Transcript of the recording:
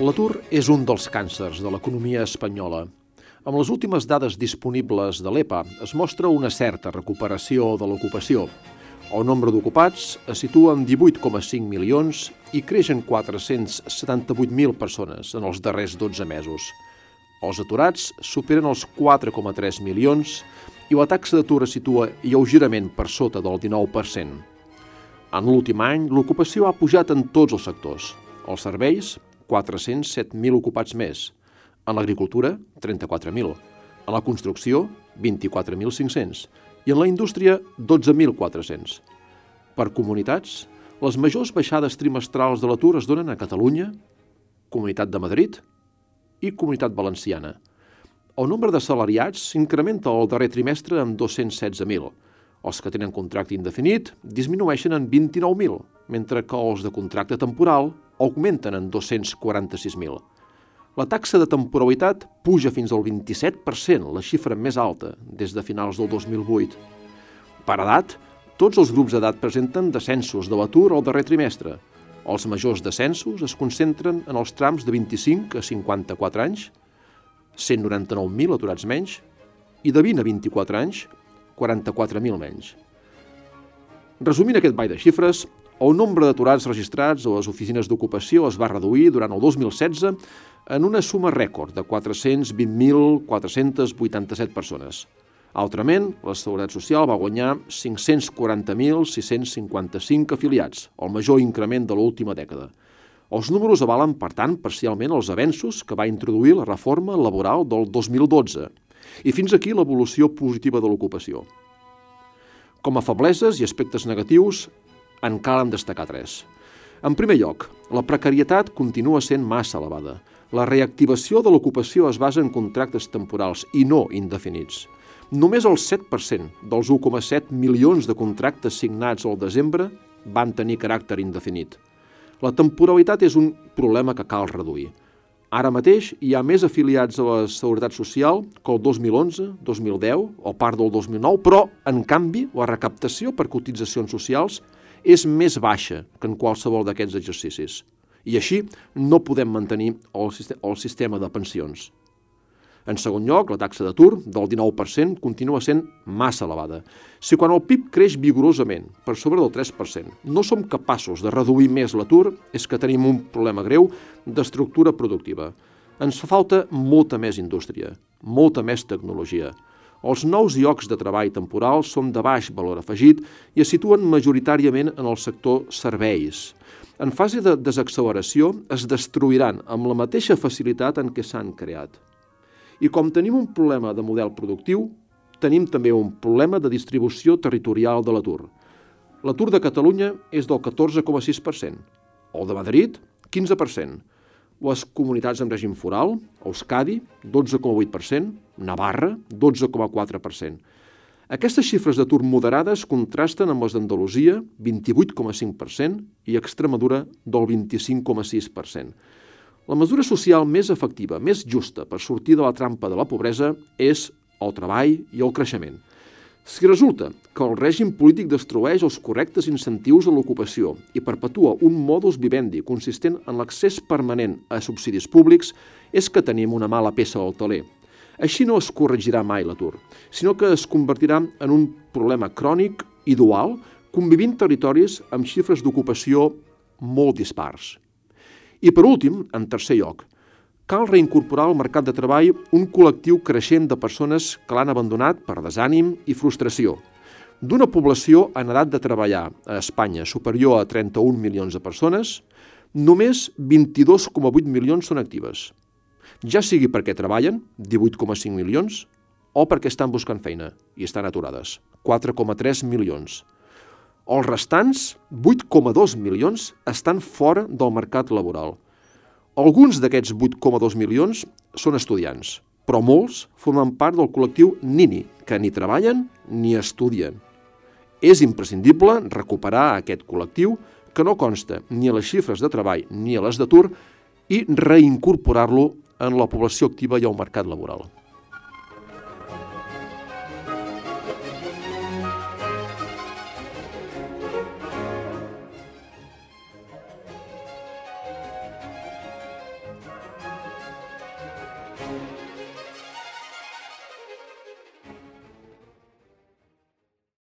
L'atur és un dels càncers de l'economia espanyola. Amb les últimes dades disponibles de l'EPA es mostra una certa recuperació de l'ocupació. El nombre d'ocupats es situa en 18,5 milions i creix en 478.000 persones en els darrers 12 mesos. Els aturats superen els 4,3 milions i la taxa d'atur es situa lleugerament per sota del 19%. En l'últim any, l'ocupació ha pujat en tots els sectors. Els serveis, 407.000 ocupats més. En l'agricultura, 34.000. En la construcció, 24.500. I en la indústria, 12.400. Per comunitats, les majors baixades trimestrals de l'atur es donen a Catalunya, Comunitat de Madrid i Comunitat Valenciana. El nombre de salariats s'incrementa el darrer trimestre amb 216.000. Els que tenen contracte indefinit disminueixen en 29.000, mentre que els de contracte temporal augmenten en 246.000. La taxa de temporalitat puja fins al 27%, la xifra més alta des de finals del 2008. Per edat, tots els grups d'edat presenten descensos de l'atur al darrer trimestre. Els majors descensos es concentren en els trams de 25 a 54 anys, 199.000 aturats menys, i de 20 a 24 anys, 44.000 menys. Resumint aquest ball de xifres, el nombre d'aturats registrats a les oficines d'ocupació es va reduir durant el 2016 en una suma rècord de 420.487 persones. Altrament, la Seguretat Social va guanyar 540.655 afiliats, el major increment de l'última dècada. Els números avalen, per tant, parcialment els avenços que va introduir la reforma laboral del 2012 i fins aquí l'evolució positiva de l'ocupació. Com a febleses i aspectes negatius, en calen destacar tres. En primer lloc, la precarietat continua sent massa elevada. La reactivació de l'ocupació es basa en contractes temporals i no indefinits. Només el 7% dels 1,7 milions de contractes signats al desembre van tenir caràcter indefinit. La temporalitat és un problema que cal reduir. Ara mateix hi ha més afiliats a la Seguretat Social que el 2011, 2010 o part del 2009, però, en canvi, la recaptació per cotitzacions socials és més baixa que en qualsevol d'aquests exercicis. I així no podem mantenir el, sistema de pensions. En segon lloc, la taxa d'atur del 19% continua sent massa elevada. Si quan el PIB creix vigorosament, per sobre del 3%, no som capaços de reduir més l'atur, és que tenim un problema greu d'estructura productiva. Ens fa falta molta més indústria, molta més tecnologia, els nous llocs de treball temporals són de baix valor afegit i es situen majoritàriament en el sector serveis. En fase de desacceleració es destruiran amb la mateixa facilitat en què s'han creat. I com tenim un problema de model productiu, tenim també un problema de distribució territorial de l'atur. L'atur de Catalunya és del 14,6%, el de Madrid, 15%, les comunitats amb règim foral, Euskadi, 12,8%, Navarra, 12,4%. Aquestes xifres d'atur moderades contrasten amb les d'Andalusia, 28,5%, i Extremadura, del 25,6%. La mesura social més efectiva, més justa per sortir de la trampa de la pobresa és el treball i el creixement. Si resulta que el règim polític destrueix els correctes incentius a l'ocupació i perpetua un modus vivendi consistent en l'accés permanent a subsidis públics, és que tenim una mala peça al taler. Així no es corregirà mai l'atur, sinó que es convertirà en un problema crònic i dual, convivint territoris amb xifres d'ocupació molt dispars. I per últim, en tercer lloc, cal reincorporar al mercat de treball un col·lectiu creixent de persones que l'han abandonat per desànim i frustració. D'una població en edat de treballar a Espanya superior a 31 milions de persones, només 22,8 milions són actives. Ja sigui perquè treballen, 18,5 milions, o perquè estan buscant feina i estan aturades, 4,3 milions. Els restants, 8,2 milions, estan fora del mercat laboral, alguns d'aquests 8,2 milions són estudiants, però molts formen part del col·lectiu Nini, que ni treballen ni estudien. És imprescindible recuperar aquest col·lectiu que no consta ni a les xifres de treball ni a les d'atur i reincorporar-lo en la població activa i al mercat laboral.